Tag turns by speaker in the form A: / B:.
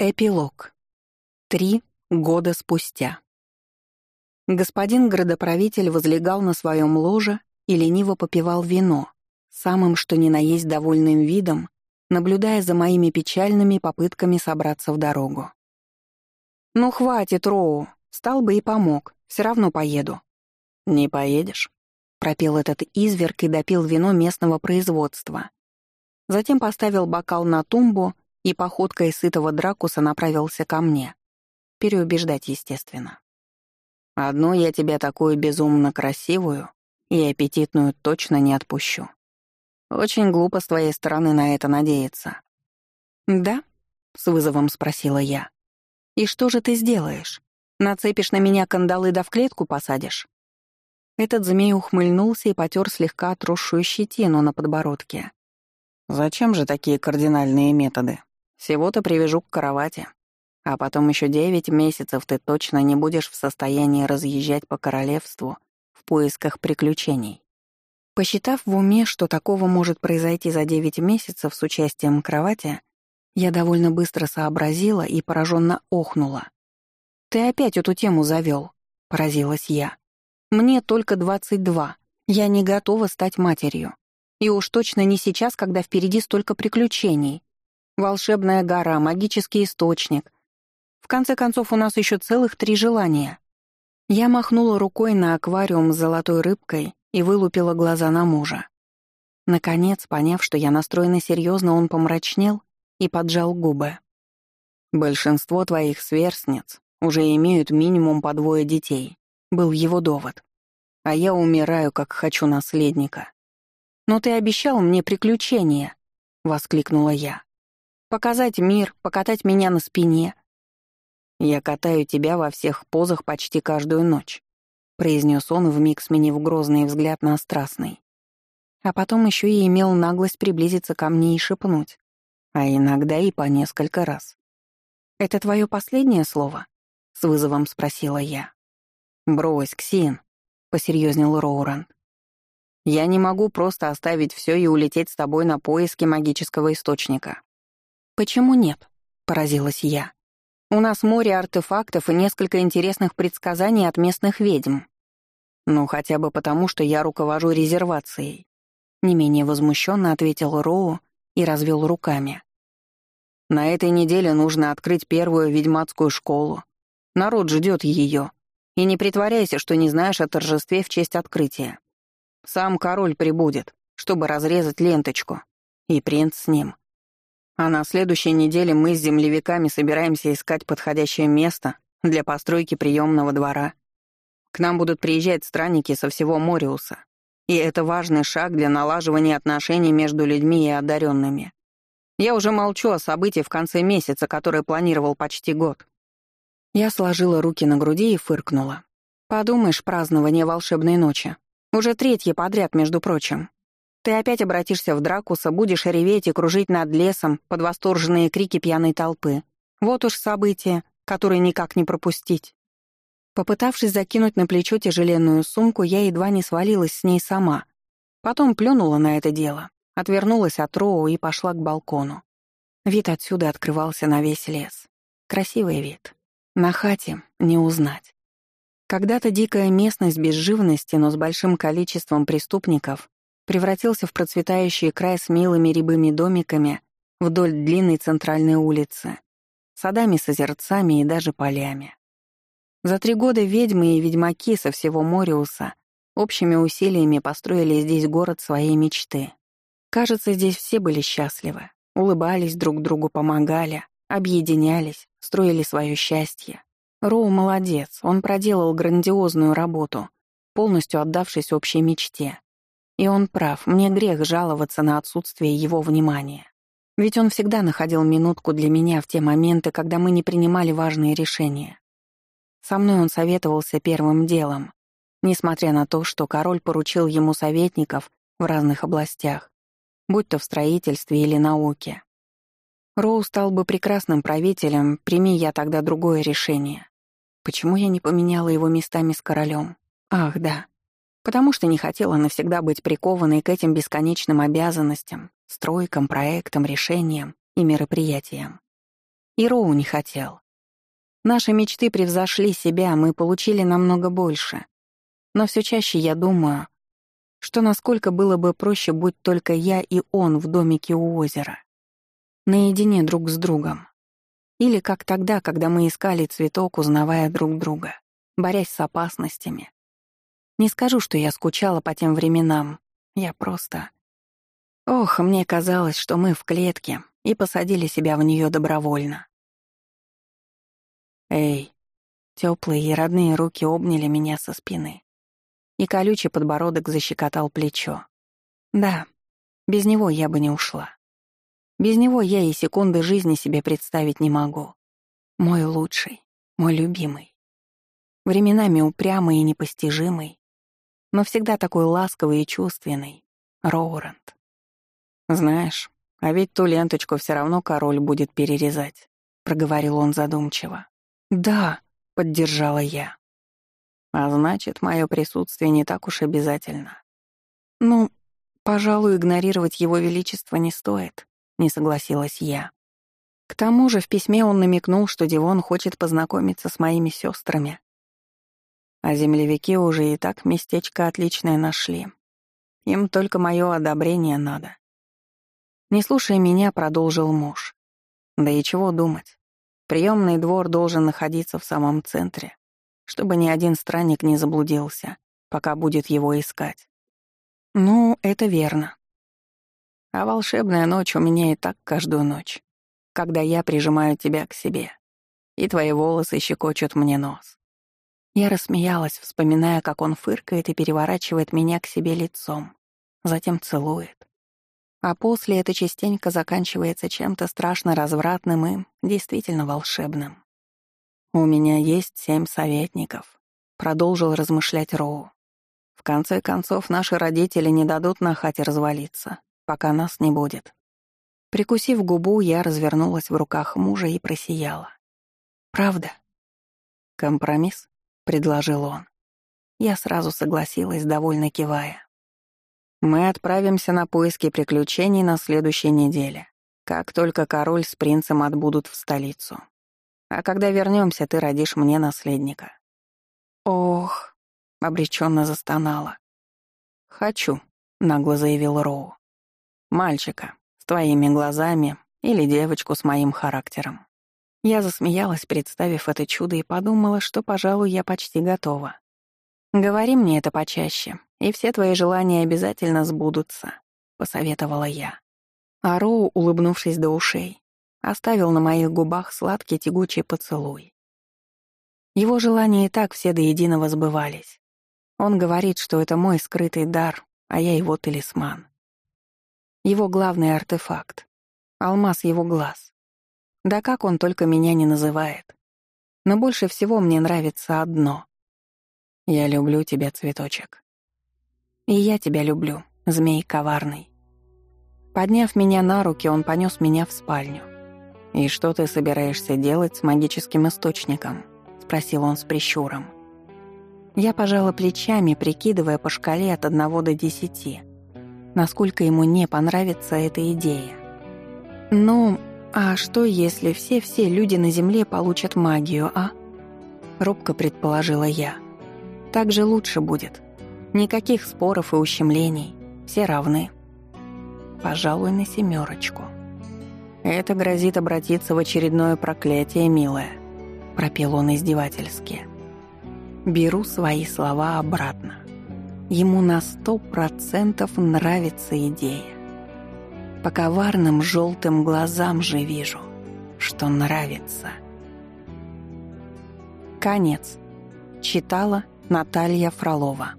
A: Эпилог. Три года спустя. Господин градоправитель возлегал на своем ложе и лениво попивал вино, самым что ни на есть довольным видом, наблюдая за моими печальными попытками собраться в дорогу. «Ну хватит, Роу, встал бы и помог, все равно поеду». «Не поедешь?» — пропел этот изверг и допил вино местного производства. Затем поставил бокал на тумбу и походкой сытого Дракуса направился ко мне. Переубеждать, естественно. «Одну я тебя такую безумно красивую и аппетитную точно не отпущу. Очень глупо с твоей стороны на это надеяться». «Да?» — с вызовом спросила я. «И что же ты сделаешь? Нацепишь на меня кандалы да в клетку посадишь?» Этот змей ухмыльнулся и потер слегка отросшую щетину на подбородке. «Зачем же такие кардинальные методы? Всего-то привяжу к кровати. А потом еще девять месяцев ты точно не будешь в состоянии разъезжать по королевству в поисках приключений. Посчитав в уме, что такого может произойти за девять месяцев с участием кровати, я довольно быстро сообразила и пораженно охнула. «Ты опять эту тему завел», — поразилась я. «Мне только двадцать два. Я не готова стать матерью. И уж точно не сейчас, когда впереди столько приключений. Волшебная гора, магический источник. В конце концов, у нас еще целых три желания. Я махнула рукой на аквариум с золотой рыбкой и вылупила глаза на мужа. Наконец, поняв, что я настроена серьезно, он помрачнел и поджал губы. «Большинство твоих сверстниц уже имеют минимум по двое детей», — был его довод. «А я умираю, как хочу наследника». «Но ты обещал мне приключения», — воскликнула я. Показать мир, покатать меня на спине. «Я катаю тебя во всех позах почти каждую ночь», — произнес он, вмиг сменив грозный взгляд на страстный. А потом еще и имел наглость приблизиться ко мне и шепнуть, а иногда и по несколько раз. «Это твое последнее слово?» — с вызовом спросила я. «Брось, Ксин», — посерьезнел Роуранд. «Я не могу просто оставить все и улететь с тобой на поиски магического источника. «Почему нет?» — поразилась я. «У нас море артефактов и несколько интересных предсказаний от местных ведьм. Ну, хотя бы потому, что я руковожу резервацией». Не менее возмущенно ответил Роу и развел руками. «На этой неделе нужно открыть первую ведьмацкую школу. Народ ждет ее. И не притворяйся, что не знаешь о торжестве в честь открытия. Сам король прибудет, чтобы разрезать ленточку. И принц с ним. А на следующей неделе мы с землевиками собираемся искать подходящее место для постройки приемного двора. К нам будут приезжать странники со всего Мориуса. И это важный шаг для налаживания отношений между людьми и одаренными. Я уже молчу о событии в конце месяца, которое планировал почти год. Я сложила руки на груди и фыркнула. Подумаешь, празднование волшебной ночи. Уже третье подряд, между прочим. Ты опять обратишься в Дракуса, будешь реветь и кружить над лесом под восторженные крики пьяной толпы. Вот уж событие, которое никак не пропустить. Попытавшись закинуть на плечо тяжеленную сумку, я едва не свалилась с ней сама. Потом плюнула на это дело, отвернулась от Роу и пошла к балкону. Вид отсюда открывался на весь лес. Красивый вид. На хате не узнать. Когда-то дикая местность без живности, но с большим количеством преступников, превратился в процветающий край с милыми рябыми домиками вдоль длинной центральной улицы, садами с озерцами и даже полями. За три года ведьмы и ведьмаки со всего Мориуса общими усилиями построили здесь город своей мечты. Кажется, здесь все были счастливы, улыбались друг другу, помогали, объединялись, строили свое счастье. Роу молодец, он проделал грандиозную работу, полностью отдавшись общей мечте. И он прав, мне грех жаловаться на отсутствие его внимания. Ведь он всегда находил минутку для меня в те моменты, когда мы не принимали важные решения. Со мной он советовался первым делом, несмотря на то, что король поручил ему советников в разных областях, будь то в строительстве или науке. Роу стал бы прекрасным правителем, прими я тогда другое решение. Почему я не поменяла его местами с королем? Ах, да потому что не хотела навсегда быть прикованной к этим бесконечным обязанностям, стройкам, проектам, решениям и мероприятиям. И Роу не хотел. Наши мечты превзошли себя, мы получили намного больше. Но все чаще я думаю, что насколько было бы проще, будь только я и он в домике у озера. Наедине друг с другом. Или как тогда, когда мы искали цветок, узнавая друг друга, борясь с опасностями. Не скажу, что я скучала по тем временам. Я просто... Ох, мне казалось, что мы в клетке и посадили себя в нее добровольно. Эй, теплые и родные руки обняли меня со спины. И колючий подбородок защекотал плечо. Да, без него я бы не ушла. Без него я и секунды жизни себе представить не могу. Мой лучший, мой любимый. Временами упрямый и непостижимый, но всегда такой ласковый и чувственный. Роуранд. Знаешь, а ведь ту ленточку все равно король будет перерезать, проговорил он задумчиво. Да, поддержала я. А значит, мое присутствие не так уж обязательно. Ну, пожалуй, игнорировать его величество не стоит не согласилась я. К тому же в письме он намекнул, что Дивон хочет познакомиться с моими сестрами. А землевики уже и так местечко отличное нашли. Им только мое одобрение надо. Не слушая меня, продолжил муж. Да и чего думать. Приемный двор должен находиться в самом центре, чтобы ни один странник не заблудился, пока будет его искать. Ну, это верно. А волшебная ночь у меня и так каждую ночь, когда я прижимаю тебя к себе, и твои волосы щекочут мне нос. Я рассмеялась, вспоминая, как он фыркает и переворачивает меня к себе лицом, затем целует. А после это частенько заканчивается чем-то страшно развратным и действительно волшебным. «У меня есть семь советников», — продолжил размышлять Роу. «В конце концов, наши родители не дадут на хате развалиться, пока нас не будет. Прикусив губу, я развернулась в руках мужа и просияла. «Правда?» «Компромисс?» — предложил он. Я сразу согласилась, довольно кивая. «Мы отправимся на поиски приключений на следующей неделе, как только король с принцем отбудут в столицу. А когда вернемся, ты родишь мне наследника». «Ох», — обреченно застонала. «Хочу», — нагло заявил Роу. Мальчика, с твоими глазами или девочку с моим характером. Я засмеялась, представив это чудо, и подумала, что, пожалуй, я почти готова. «Говори мне это почаще, и все твои желания обязательно сбудутся», — посоветовала я. А Роу, улыбнувшись до ушей, оставил на моих губах сладкий тягучий поцелуй. Его желания и так все до единого сбывались. Он говорит, что это мой скрытый дар, а я его талисман. Его главный артефакт. Алмаз его глаз. Да как он только меня не называет. Но больше всего мне нравится одно. Я люблю тебя, цветочек. И я тебя люблю, змей коварный. Подняв меня на руки, он понес меня в спальню. «И что ты собираешься делать с магическим источником?» — спросил он с прищуром. Я пожала плечами, прикидывая по шкале от одного до десяти насколько ему не понравится эта идея. «Ну, а что, если все-все люди на Земле получат магию, а?» Робко предположила я. «Так же лучше будет. Никаких споров и ущемлений. Все равны. Пожалуй, на семерочку. Это грозит обратиться в очередное проклятие, милая», — пропел он издевательски. «Беру свои слова обратно». Ему на сто процентов нравится идея. По коварным желтым глазам же вижу, что нравится. Конец. Читала Наталья Фролова.